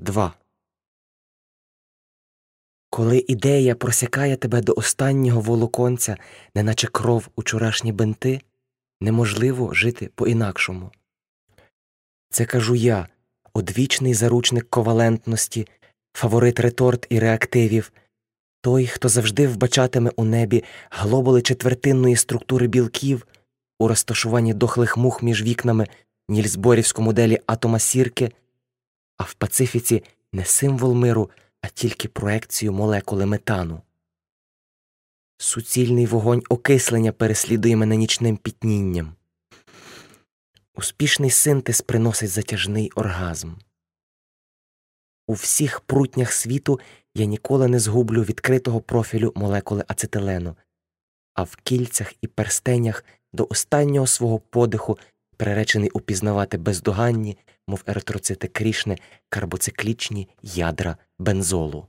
2. Коли ідея просякає тебе до останнього волоконця, неначе кров учорашні бенти, неможливо жити по-інакшому. Це кажу я, одвічний заручник ковалентності, фаворит реторт і реактивів, той, хто завжди вбачатиме у небі глоболи четвертинної структури білків у розташуванні дохлих мух між вікнами нільсборівську моделі атома сірки, а в Пацифіці не символ миру, а тільки проекцію молекули метану. Суцільний вогонь окислення переслідує мене нічним пітнінням. Успішний синтез приносить затяжний оргазм. У всіх прутнях світу я ніколи не згублю відкритого профілю молекули ацетилену, а в кільцях і перстенях до останнього свого подиху приречений упізнавати бездоганні, мов еритроцити крішне, карбоциклічні ядра бензолу.